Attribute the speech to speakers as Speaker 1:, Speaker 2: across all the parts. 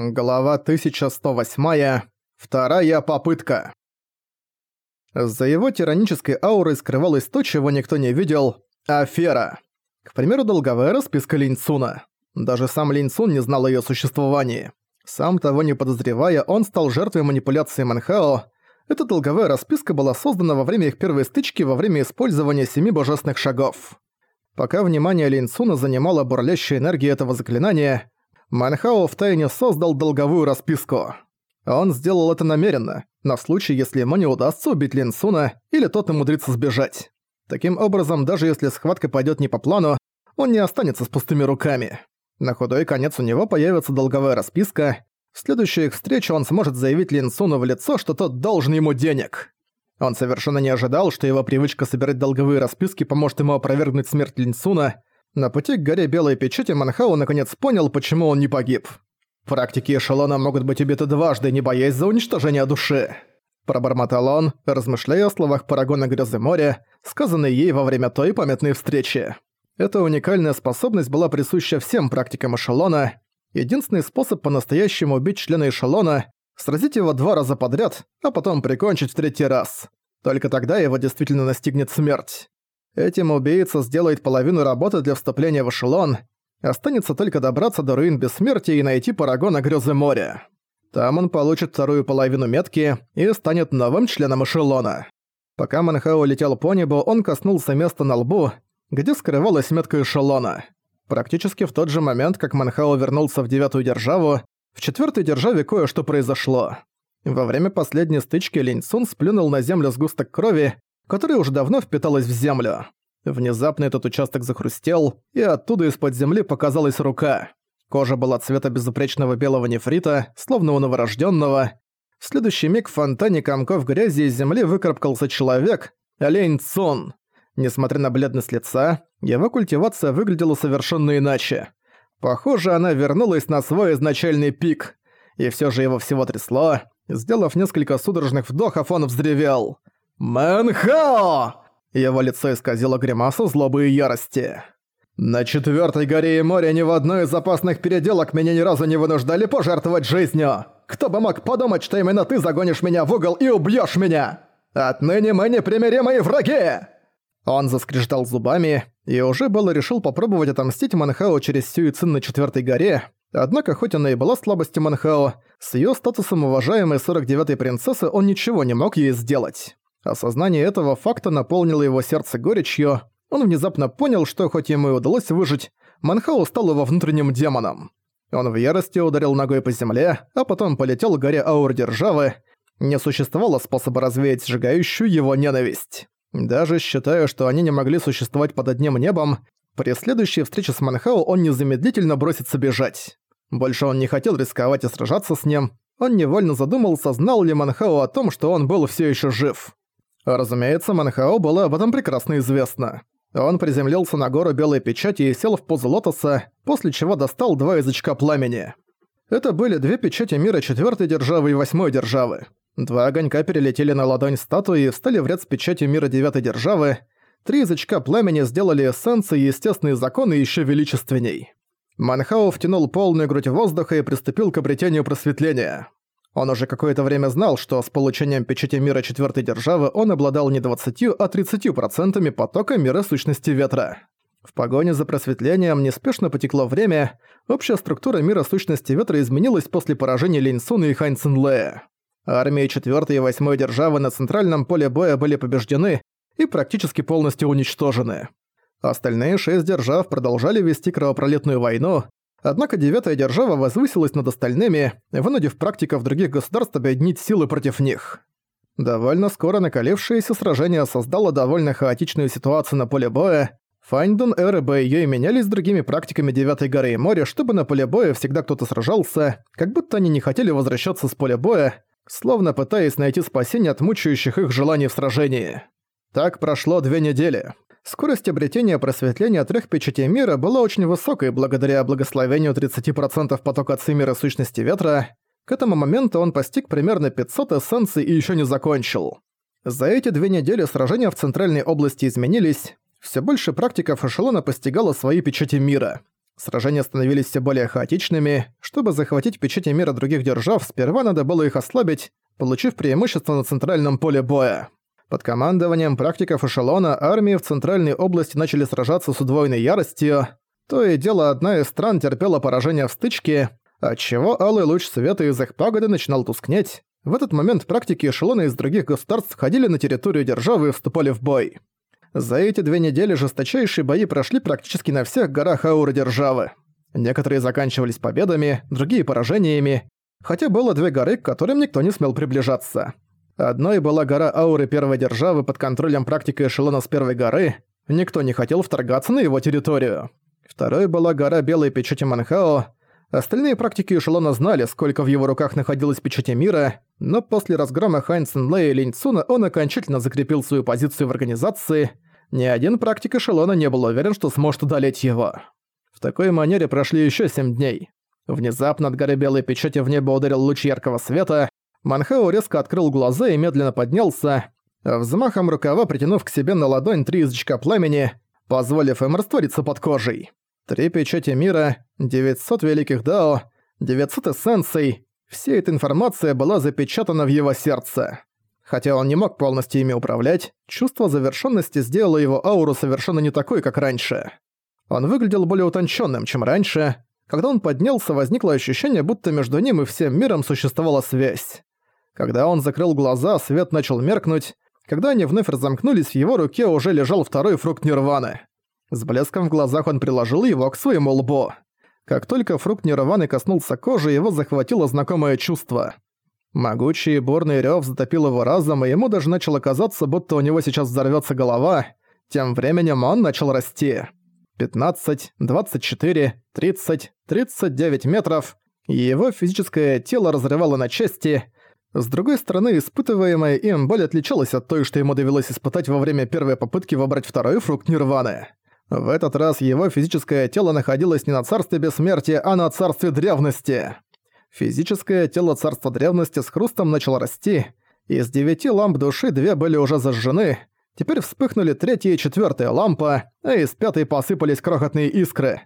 Speaker 1: Глава 1108. Вторая попытка. За его тиранической аурой скрывалось то, чего никто не видел – афера. К примеру, долговая расписка Линьцуна. Даже сам Линьцун не знал о её существовании. Сам того не подозревая, он стал жертвой манипуляции Манхао. Эта долговая расписка была создана во время их первой стычки во время использования семи божественных шагов. Пока внимание Линьцуна занимала бурлящая энергия этого заклинания – Манхао втайне создал долговую расписку. Он сделал это намеренно, на случай, если ему не удастся убить Лин Суна или тот умудрится сбежать. Таким образом, даже если схватка пойдет не по плану, он не останется с пустыми руками. На худой конец у него появится долговая расписка. В следующую их встречу он сможет заявить Лин Суну в лицо, что тот должен ему денег. Он совершенно не ожидал, что его привычка собирать долговые расписки поможет ему опровергнуть смерть Лин Суна, на пути к горе Белой Печати Манхау наконец понял, почему он не погиб. Практики эшелона могут быть убиты дважды, не боясь за уничтожение души. Пробормотал он, размышляя о словах Парагона Грязы моря, сказанной ей во время той памятной встречи. Эта уникальная способность была присуща всем практикам эшелона. Единственный способ по-настоящему убить члена эшелона – сразить его два раза подряд, а потом прикончить в третий раз. Только тогда его действительно настигнет смерть. Этим убийца сделает половину работы для вступления в эшелон. Останется только добраться до руин бессмертия и найти Парагона Грёзы моря. Там он получит вторую половину метки и станет новым членом эшелона. Пока Манхао летел по небу, он коснулся места на лбу, где скрывалась метка эшелона. Практически в тот же момент, как Манхао вернулся в девятую державу, в четвертой державе кое-что произошло. Во время последней стычки Линь Цун сплюнул на землю сгусток крови, которая уже давно впиталась в землю. Внезапно этот участок захрустел, и оттуда из-под земли показалась рука. Кожа была цвета безупречного белого нефрита, словно у новорожденного. В следующий миг в фонтане комков грязи из земли выкарабкался человек, олень Цун. Несмотря на бледность лица, его культивация выглядела совершенно иначе. Похоже, она вернулась на свой изначальный пик. И все же его всего трясло. Сделав несколько судорожных вдохов, он взревел. «Мэнхао!» Его лицо исказило гримасу злобы и ярости. «На четвертой горе и море ни в одной из опасных переделок меня ни разу не вынуждали пожертвовать жизнью! Кто бы мог подумать, что именно ты загонишь меня в угол и убьешь меня! Отныне мы непримиримые враги!» Он заскрежетал зубами и уже было решил попробовать отомстить Манхао через Сюицин на четвертой горе, однако хоть она и была слабостью Манхао, с ее статусом уважаемой 49-й принцессы он ничего не мог ей сделать. Осознание этого факта наполнило его сердце горечью. Он внезапно понял, что хоть ему и удалось выжить, Манхау стал его внутренним демоном. Он в ярости ударил ногой по земле, а потом полетел к горе Аур Державы. Не существовало способа развеять сжигающую его ненависть. Даже считая, что они не могли существовать под одним небом, при следующей встрече с Манхау он незамедлительно бросится бежать. Больше он не хотел рисковать и сражаться с ним. Он невольно задумался, знал ли Манхау о том, что он был все еще жив. Разумеется, Манхао было об этом прекрасно известно. Он приземлился на гору Белой Печати и сел в позу лотоса, после чего достал два язычка пламени. Это были две печати мира четвертой державы и восьмой державы. Два огонька перелетели на ладонь статуи и встали в ряд с печатью мира девятой державы. Три язычка пламени сделали эссенции и естественные законы еще величественней. Манхао втянул полную грудь воздуха и приступил к обретению просветления. Он уже какое-то время знал, что с получением печати мира четвертой державы он обладал не 20, а 30% потока мира сущности ветра. В погоне за просветлением неспешно потекло время, общая структура мира сущности ветра изменилась после поражения Линьсуна и Хань Цинлея. Армии четвертой и восьмой державы на центральном поле боя были побеждены и практически полностью уничтожены. Остальные шесть держав продолжали вести кровопролитную войну, Однако девятая держава возвысилась над остальными, вынудив практиков других государств объединить силы против них. Довольно скоро накалившееся сражение создало довольно хаотичную ситуацию на поле боя. Файндун, Эр и Бэйюй менялись с другими практиками Девятой горы и моря, чтобы на поле боя всегда кто-то сражался, как будто они не хотели возвращаться с поля боя, словно пытаясь найти спасение от мучающих их желаний в сражении. Так прошло две недели. Скорость обретения просветления трех печатей мира была очень высокой благодаря благословению 30% потока цимера сущности ветра. К этому моменту он постиг примерно 500 эссенций и еще не закончил. За эти две недели сражения в центральной области изменились. Все больше практиков эшелона постигало свои печати мира. Сражения становились все более хаотичными. Чтобы захватить печати мира других держав, сперва надо было их ослабить, получив преимущество на центральном поле боя. Под командованием практиков эшелона армии в центральной области начали сражаться с удвоенной яростью. То и дело, одна из стран терпела поражение в стычке, отчего алый луч света из их пагоды начинал тускнеть. В этот момент практики эшелона из других государств входили на территорию державы и вступали в бой. За эти две недели жесточайшие бои прошли практически на всех горах ауры державы. Некоторые заканчивались победами, другие поражениями, хотя было две горы, к которым никто не смел приближаться. Одной была гора ауры первой державы под контролем практика эшелона с первой горы, никто не хотел вторгаться на его территорию. Второй была гора белой печати Манхао, остальные практики эшелона знали, сколько в его руках находилось печати мира, но после разгрома Хань Цинлэ и Линь Цуна он окончательно закрепил свою позицию в организации, ни один практик эшелона не был уверен, что сможет удалить его. В такой манере прошли еще семь дней. Внезапно от горы белой печати в небо ударил луч яркого света, Манхао резко открыл глаза и медленно поднялся, взмахом рукава притянув к себе на ладонь три язычка пламени, позволив им раствориться под кожей. Три печати мира, 900 великих дао, 900 эссенций – вся эта информация была запечатана в его сердце. Хотя он не мог полностью ими управлять, чувство завершенности сделало его ауру совершенно не такой, как раньше. Он выглядел более утонченным, чем раньше. Когда он поднялся, возникло ощущение, будто между ним и всем миром существовала связь. Когда он закрыл глаза, свет начал меркнуть. Когда они вновь разомкнулись, в его руке уже лежал второй фрукт нирваны. С блеском в глазах он приложил его к своему лбу. Как только фрукт нирваны коснулся кожи, его захватило знакомое чувство. Могучий бурный рёв затопил его разум, и ему даже начало казаться, будто у него сейчас взорвётся голова. Тем временем он начал расти. 15, 24, 30, 39 метров, его физическое тело разрывало на части. С другой стороны, испытываемая им боль отличалась от той, что ему довелось испытать во время первой попытки выбрать второй фрукт Нирваны. В этот раз его физическое тело находилось не на царстве бессмертия, а на царстве древности. Физическое тело царства древности с хрустом начало расти. Из девяти ламп души две были уже зажжены. Теперь вспыхнули третья и четвертая лампа, а из пятой посыпались крохотные искры.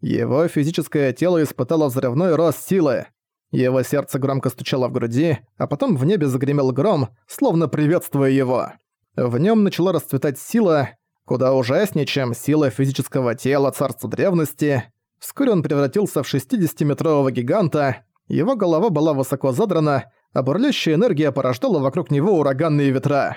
Speaker 1: Его физическое тело испытало взрывной рост силы. Его сердце громко стучало в груди, а потом в небе загремел гром, словно приветствуя его. В нем начала расцветать сила, куда ужаснее, чем сила физического тела царства древности. Вскоре он превратился в 60-метрового гиганта, его голова была высоко задрана, а бурлящая энергия порождала вокруг него ураганные ветра.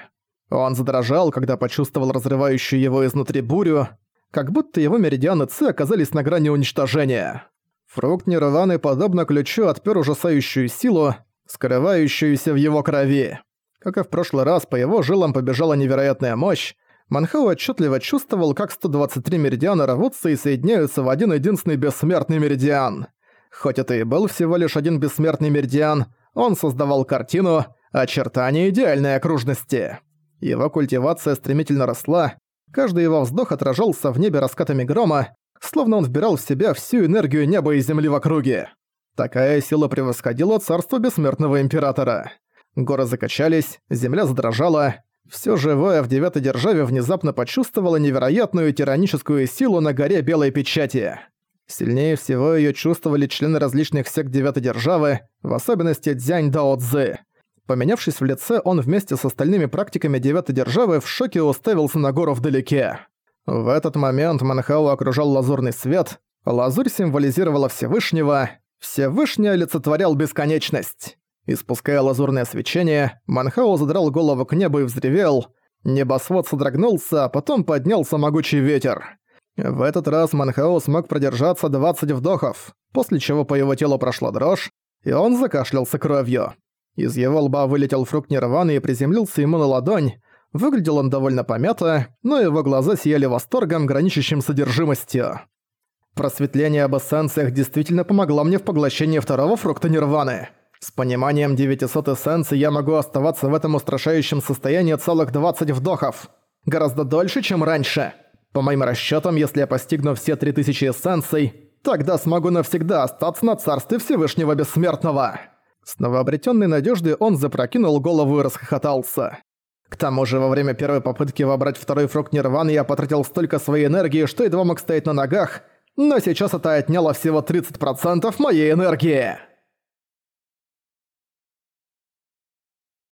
Speaker 1: Он задрожал, когда почувствовал разрывающую его изнутри бурю, как будто его меридианы Ци оказались на грани уничтожения. Фрукт Нирваны, подобно ключу, отпер ужасающую силу, скрывающуюся в его крови. Как и в прошлый раз, по его жилам побежала невероятная мощь, Манхау отчетливо чувствовал, как 123 меридиана рвутся и соединяются в один единственный бессмертный меридиан. Хоть это и был всего лишь один бессмертный меридиан, он создавал картину очертания идеальной окружности. Его культивация стремительно росла, каждый его вздох отражался в небе раскатами грома, словно он вбирал в себя всю энергию неба и земли в округе. Такая сила превосходила царство бессмертного императора. Горы закачались, земля задрожала. Всё живое в девятой державе внезапно почувствовало невероятную тираническую силу на горе Белой Печати. Сильнее всего её чувствовали члены различных сект Девятой Державы, в особенности Дзянь Дао Цзы. Поменявшись в лице, он вместе с остальными практиками Девятой Державы в шоке уставился на гору вдалеке. В этот момент Манхау окружал лазурный свет, лазурь символизировала Всевышнего, Всевышний олицетворял бесконечность. Испуская лазурное свечение, Манхау задрал голову к небу и взревел. Небосвод содрогнулся, а потом поднялся могучий ветер. В этот раз Манхао смог продержаться 20 вдохов, после чего по его телу прошла дрожь, и он закашлялся кровью. Из его лба вылетел фрукт нирваны и приземлился ему на ладонь. Выглядел он довольно помято, но его глаза сияли восторгом, граничащим содержимостью. Просветление об эссенциях действительно помогло мне в поглощении второго фрукта нирваны. С пониманием 900 эссенций я могу оставаться в этом устрашающем состоянии целых 20 вдохов. Гораздо дольше, чем раньше. По моим расчетам, если я постигну все 3000 эссенций, тогда смогу навсегда остаться на царстве Всевышнего Бессмертного. С новообретенной надеждой он запрокинул голову и расхохотался. К тому же, во время первой попытки вобрать второй фрукт Нирваны я потратил столько своей энергии, что едва мог стоять на ногах. но сейчас это отняло всего 30% моей энергии.